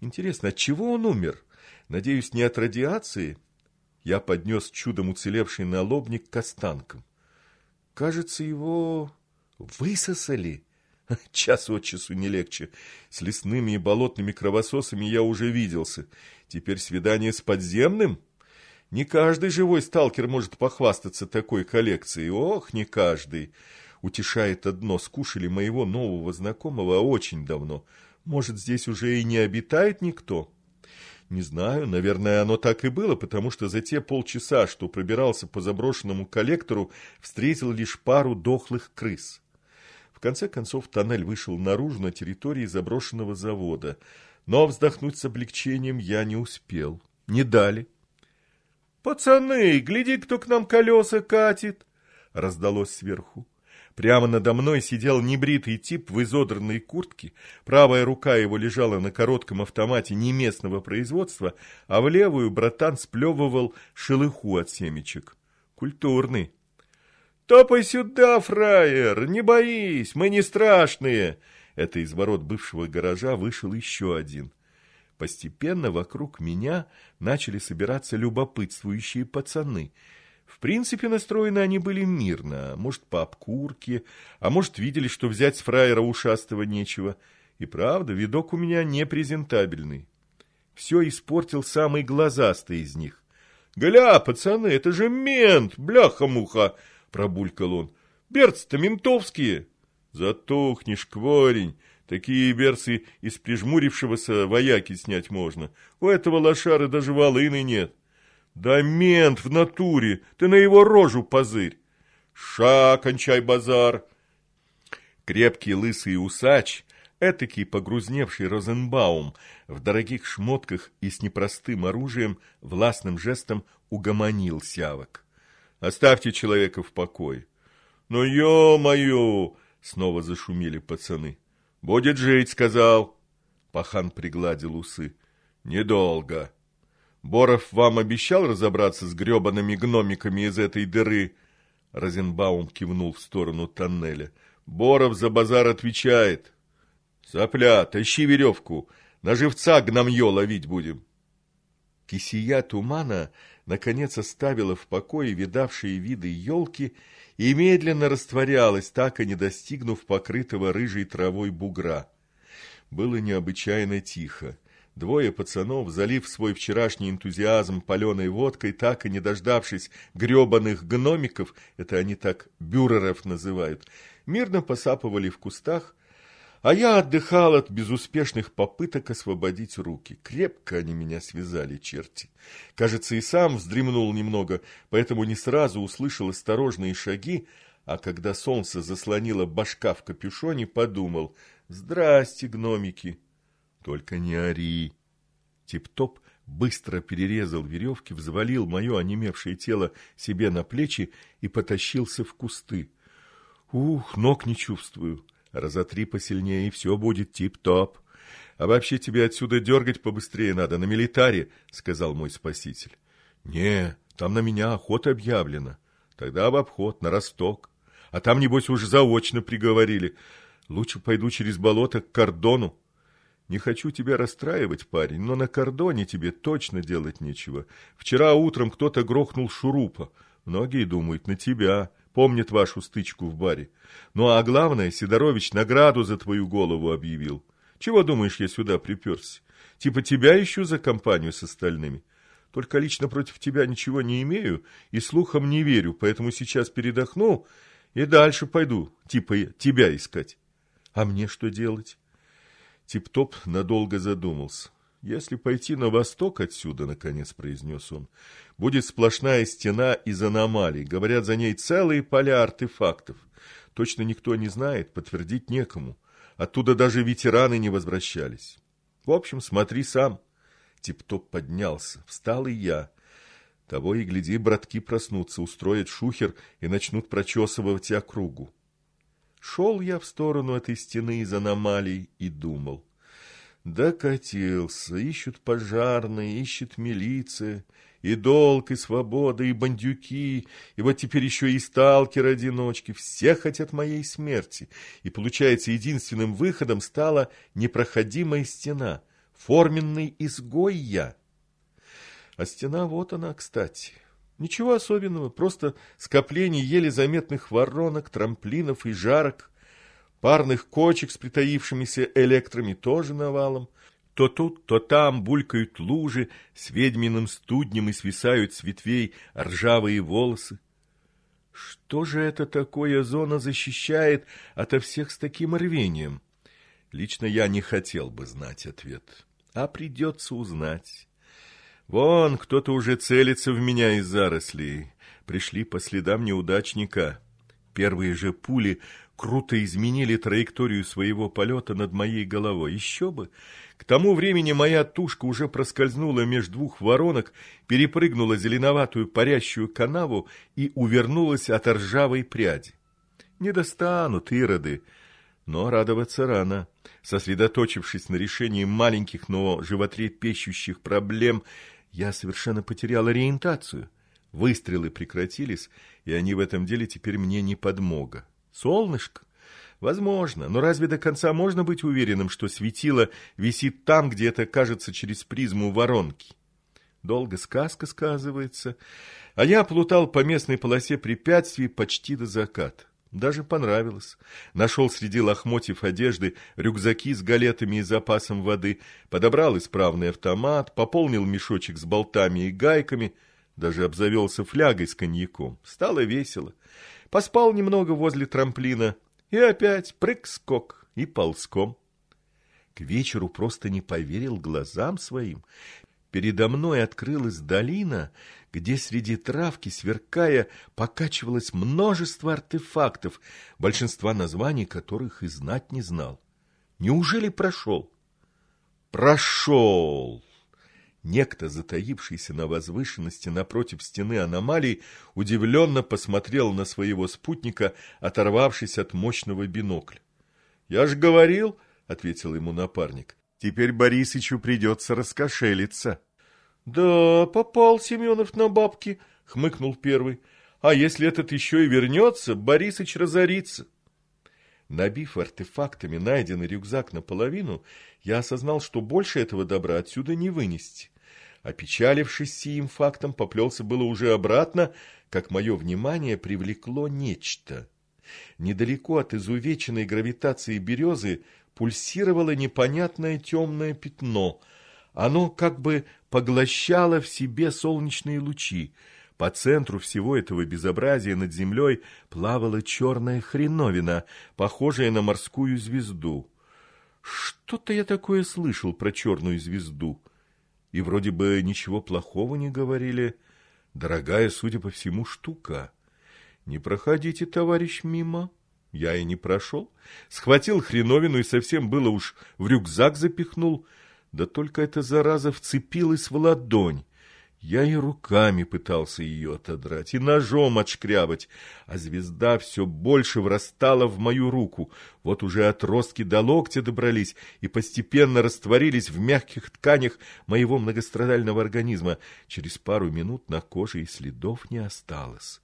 Интересно, от чего он умер? Надеюсь, не от радиации? Я поднес чудом уцелевший налобник к останкам. Кажется, его высосали. Час от часу не легче. С лесными и болотными кровососами я уже виделся. Теперь свидание с подземным? Не каждый живой сталкер может похвастаться такой коллекцией. Ох, не каждый. Утешает одно, скушали моего нового знакомого очень давно. Может, здесь уже и не обитает никто? Не знаю, наверное, оно так и было, потому что за те полчаса, что пробирался по заброшенному коллектору, встретил лишь пару дохлых крыс. В конце концов, тоннель вышел наружу на территории заброшенного завода, но вздохнуть с облегчением я не успел. Не дали. «Пацаны, гляди, кто к нам колеса катит!» — раздалось сверху. Прямо надо мной сидел небритый тип в изодранной куртке, правая рука его лежала на коротком автомате неместного производства, а в левую братан сплевывал шелыху от семечек. Культурный. «Топай сюда, фраер! Не боись, мы не страшные!» Это из ворот бывшего гаража вышел еще один. Постепенно вокруг меня начали собираться любопытствующие пацаны — в принципе, настроены они были мирно, может, по обкурке, а может, видели, что взять с фраера ушастого нечего. И правда, видок у меня непрезентабельный. Все испортил самый глазастый из них. «Гля, пацаны, это же мент, бляха-муха!» — пробулькал он. «Берцы-то ментовские!» «Затухнешь, кворень!» Такие берцы из прижмурившегося вояки снять можно. У этого лошары даже волыны нет. Да мент в натуре, ты на его рожу позырь. Ша, кончай базар. Крепкий лысый усач, этакий погрузневший Розенбаум, в дорогих шмотках и с непростым оружием, властным жестом угомонил сявок. Оставьте человека в покое. Ну, ё-моё! Снова зашумели пацаны. Будет жить, сказал. Пахан пригладил усы. Недолго. Боров вам обещал разобраться с гребаными гномиками из этой дыры?» Розенбаум кивнул в сторону тоннеля. «Боров за базар отвечает». «Сопля, тащи веревку, на живца гномье ловить будем». Кисия тумана наконец оставила в покое видавшие виды елки и медленно растворялась, так и не достигнув покрытого рыжей травой бугра. Было необычайно тихо. Двое пацанов, залив свой вчерашний энтузиазм паленой водкой, так и не дождавшись гребаных гномиков, это они так бюреров называют, мирно посапывали в кустах, а я отдыхал от безуспешных попыток освободить руки. Крепко они меня связали, черти. Кажется, и сам вздремнул немного, поэтому не сразу услышал осторожные шаги, а когда солнце заслонило башка в капюшоне, подумал «Здрасте, гномики!» Только не ори. Тип-топ быстро перерезал веревки, взвалил мое онемевшее тело себе на плечи и потащился в кусты. Ух, ног не чувствую. Разотри посильнее, и все будет тип-топ. А вообще тебе отсюда дергать побыстрее надо, на милитаре, сказал мой спаситель. Не, там на меня охота объявлена. Тогда в обход, на Росток. А там, небось, уже заочно приговорили. Лучше пойду через болото к кордону. Не хочу тебя расстраивать, парень, но на кордоне тебе точно делать нечего. Вчера утром кто-то грохнул шурупа. Многие думают на тебя, помнят вашу стычку в баре. Ну а главное, Сидорович награду за твою голову объявил. Чего думаешь, я сюда приперся? Типа тебя ищу за компанию с остальными. Только лично против тебя ничего не имею и слухам не верю, поэтому сейчас передохну и дальше пойду, типа тебя искать. А мне что делать? Тип-топ надолго задумался. «Если пойти на восток отсюда, — наконец произнес он, — будет сплошная стена из аномалий. Говорят, за ней целые поля артефактов. Точно никто не знает, подтвердить некому. Оттуда даже ветераны не возвращались. В общем, смотри сам». Тип-топ поднялся. Встал и я. Того и гляди, братки проснутся, устроят шухер и начнут прочесывать округу. Шел я в сторону этой стены из аномалий и думал. Докатился, ищут пожарные, ищет милиция, и долг, и свобода, и бандюки, и вот теперь еще и сталкеры-одиночки. Все хотят моей смерти. И получается, единственным выходом стала непроходимая стена. Форменный изгой я. А стена вот она, кстати. Ничего особенного, просто скопление еле заметных воронок, трамплинов и жарок, парных кочек с притаившимися электрами тоже навалом. То тут, то там булькают лужи с ведьминым студнем и свисают с ветвей ржавые волосы. Что же это такое зона защищает ото всех с таким рвением? Лично я не хотел бы знать ответ, а придется узнать. Вон, кто-то уже целится в меня из зарослей. Пришли по следам неудачника. Первые же пули круто изменили траекторию своего полета над моей головой. Еще бы! К тому времени моя тушка уже проскользнула между двух воронок, перепрыгнула зеленоватую парящую канаву и увернулась от ржавой пряди. Не достанут ироды, но радоваться рано. Сосредоточившись на решении маленьких, но животрепещущих проблем, я совершенно потерял ориентацию. Выстрелы прекратились, и они в этом деле теперь мне не подмога. Солнышко? Возможно, но разве до конца можно быть уверенным, что светило висит там, где это кажется через призму воронки? Долго сказка сказывается, а я плутал по местной полосе препятствий почти до заката. Даже понравилось. Нашел среди лохмотьев одежды рюкзаки с галетами и запасом воды, подобрал исправный автомат, пополнил мешочек с болтами и гайками, даже обзавелся флягой с коньяком. Стало весело. Поспал немного возле трамплина, и опять прыг-скок и ползком. К вечеру просто не поверил глазам своим. Передо мной открылась долина, где среди травки, сверкая, покачивалось множество артефактов, большинства названий которых и знать не знал. Неужели прошел? Прошел! Некто, затаившийся на возвышенности напротив стены аномалий, удивленно посмотрел на своего спутника, оторвавшись от мощного бинокля. — Я ж говорил, — ответил ему напарник, — теперь Борисычу придется раскошелиться. — Да, попал Семенов на бабки, — хмыкнул первый. — А если этот еще и вернется, Борисыч разорится. Набив артефактами найденный рюкзак наполовину, я осознал, что больше этого добра отсюда не вынести. Опечалившись сим фактом, поплелся было уже обратно, как мое внимание привлекло нечто. Недалеко от изувеченной гравитации березы пульсировало непонятное темное пятно. Оно как бы поглощало в себе солнечные лучи. По центру всего этого безобразия над землей плавала черная хреновина, похожая на морскую звезду. Что-то я такое слышал про черную звезду. И вроде бы ничего плохого не говорили. Дорогая, судя по всему, штука. Не проходите, товарищ, мимо. Я и не прошел. Схватил хреновину и совсем было уж в рюкзак запихнул. Да только эта зараза вцепилась в ладонь. Я и руками пытался ее отодрать, и ножом отшкрябать, а звезда все больше врастала в мою руку. Вот уже отростки до локтя добрались и постепенно растворились в мягких тканях моего многострадального организма. Через пару минут на коже и следов не осталось.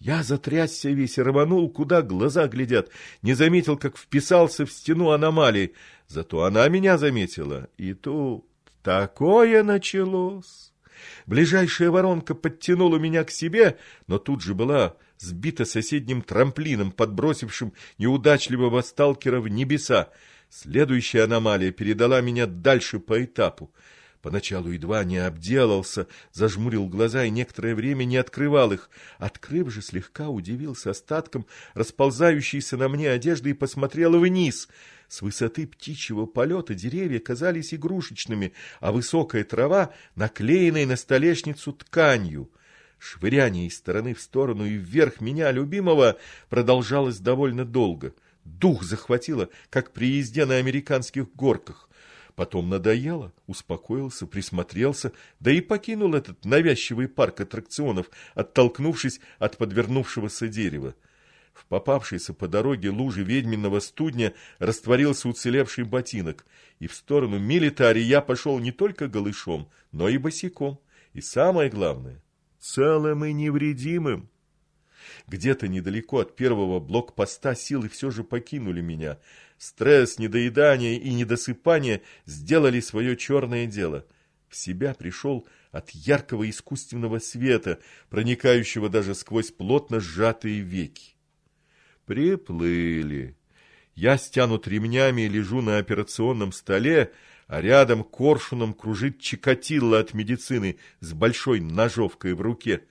Я затрясся весь и рванул, куда глаза глядят, не заметил, как вписался в стену аномалии. Зато она меня заметила, и тут такое началось. Ближайшая воронка подтянула меня к себе, но тут же была сбита соседним трамплином, подбросившим неудачливого сталкера в небеса. Следующая аномалия передала меня дальше по этапу. Поначалу едва не обделался, зажмурил глаза и некоторое время не открывал их. Открыв же, слегка удивился остатком расползающейся на мне одежды и посмотрел вниз — с высоты птичьего полета деревья казались игрушечными, а высокая трава — наклеенной на столешницу тканью. Швыряние из стороны в сторону и вверх меня, любимого, продолжалось довольно долго. Дух захватило, как при езде на американских горках. Потом надоело, успокоился, присмотрелся, да и покинул этот навязчивый парк аттракционов, оттолкнувшись от подвернувшегося дерева. В попавшейся по дороге луже ведьминого студня растворился уцелевший ботинок, и в сторону милитари я пошел не только голышом, но и босиком. И самое главное, целым и невредимым. Где-то недалеко от первого блокпоста силы все же покинули меня. Стресс, недоедание и недосыпание сделали свое черное дело. В себя пришел от яркого искусственного света, проникающего даже сквозь плотно сжатые веки. Приплыли. Я стянут ремнями и лежу на операционном столе, а рядом коршуном кружит Чикатило от медицины с большой ножовкой в руке.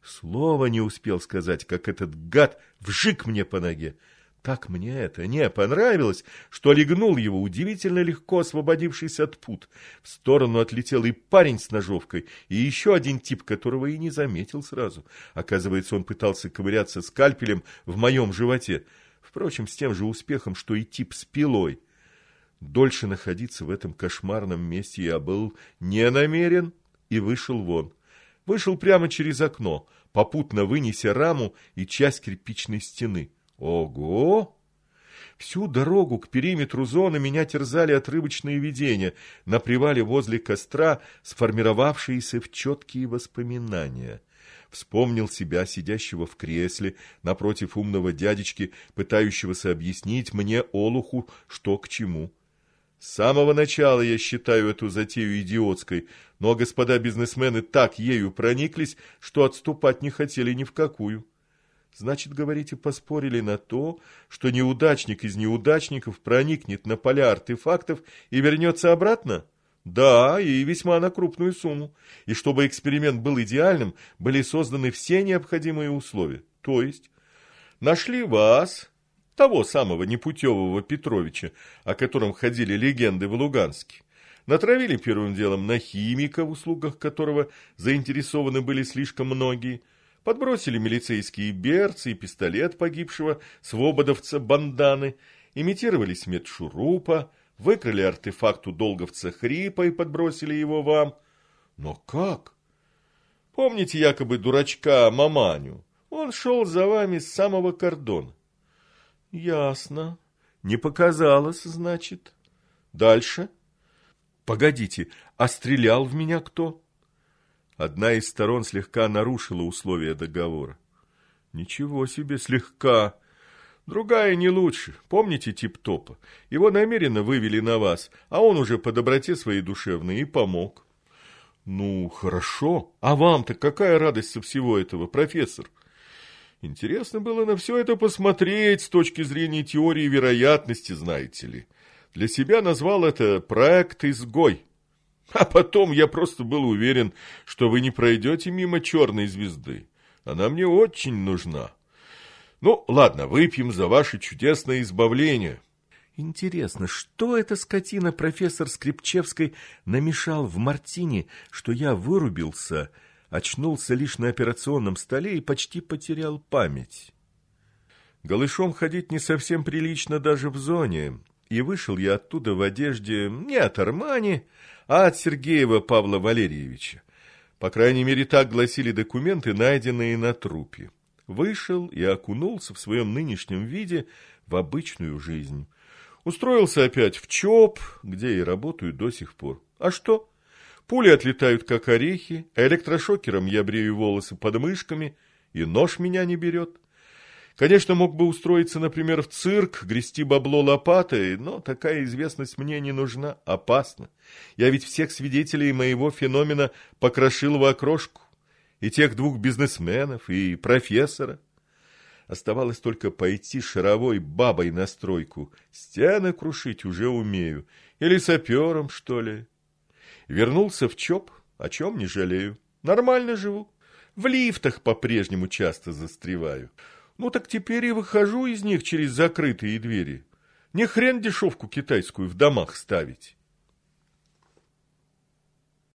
Слова не успел сказать, как этот гад вжик мне по ноге. Так мне это не понравилось, что легнул его, удивительно легко освободившись от пут. В сторону отлетел и парень с ножовкой, и еще один тип, которого и не заметил сразу. Оказывается, он пытался ковыряться скальпелем в моем животе. Впрочем, с тем же успехом, что и тип с пилой. Дольше находиться в этом кошмарном месте я был не намерен и вышел вон. Вышел прямо через окно, попутно вынеся раму и часть кирпичной стены. Ого! Всю дорогу к периметру зоны меня терзали отрывочные видения, на привале возле костра сформировавшиеся в четкие воспоминания. Вспомнил себя, сидящего в кресле, напротив умного дядечки, пытающегося объяснить мне, Олуху, что к чему. С самого начала я считаю эту затею идиотской, но господа бизнесмены так ею прониклись, что отступать не хотели ни в какую. Значит, говорите, поспорили на то, что неудачник из неудачников проникнет на поля артефактов и вернется обратно? Да, и весьма на крупную сумму. И чтобы эксперимент был идеальным, были созданы все необходимые условия. То есть, нашли вас, того самого непутевого Петровича, о котором ходили легенды в Луганске, натравили первым делом на химика, в услугах которого заинтересованы были слишком многие – подбросили милицейские берцы и пистолет погибшего свободовца Банданы, имитировали смет шурупа, выкрали артефакт у долговца Хрипа и подбросили его вам. Но как? Помните якобы дурачка Маманю? Он шел за вами с самого кордона. Ясно. Не показалось, значит. Дальше. Погодите, а стрелял в меня кто? Одна из сторон слегка нарушила условия договора. Ничего себе, слегка. Другая не лучше. Помните тип-топа? Его намеренно вывели на вас, а он уже по доброте своей душевной и помог. Ну, хорошо. А вам-то какая радость со всего этого, профессор? Интересно было на все это посмотреть с точки зрения теории вероятности, знаете ли. Для себя назвал это проект «Изгой». А потом я просто был уверен, что вы не пройдете мимо черной звезды. Она мне очень нужна. Ну, ладно, выпьем за ваше чудесное избавление. Интересно, что эта скотина профессор Скрипчевской намешал в мартине, что я вырубился, очнулся лишь на операционном столе и почти потерял память? Голышом ходить не совсем прилично даже в зоне, и вышел я оттуда в одежде не от Армани, а от Сергеева Павла Валерьевича. По крайней мере, так гласили документы, найденные на трупе. Вышел и окунулся в своем нынешнем виде в обычную жизнь. Устроился опять в ЧОП, где и работаю до сих пор. А что? Пули отлетают, как орехи, электрошокером я брею волосы под мышками, и нож меня не берет. Конечно, мог бы устроиться, например, в цирк, грести бабло лопатой, но такая известность мне не нужна, опасно. Я ведь всех свидетелей моего феномена покрошил в окрошку. И тех двух бизнесменов, и профессора. Оставалось только пойти шаровой бабой на стройку. Стены крушить уже умею. Или сапером, что ли. Вернулся в ЧОП, о чем не жалею. Нормально живу. В лифтах по-прежнему часто застреваю. Ну так теперь и выхожу из них через закрытые двери. Не хрен дешевку китайскую в домах ставить.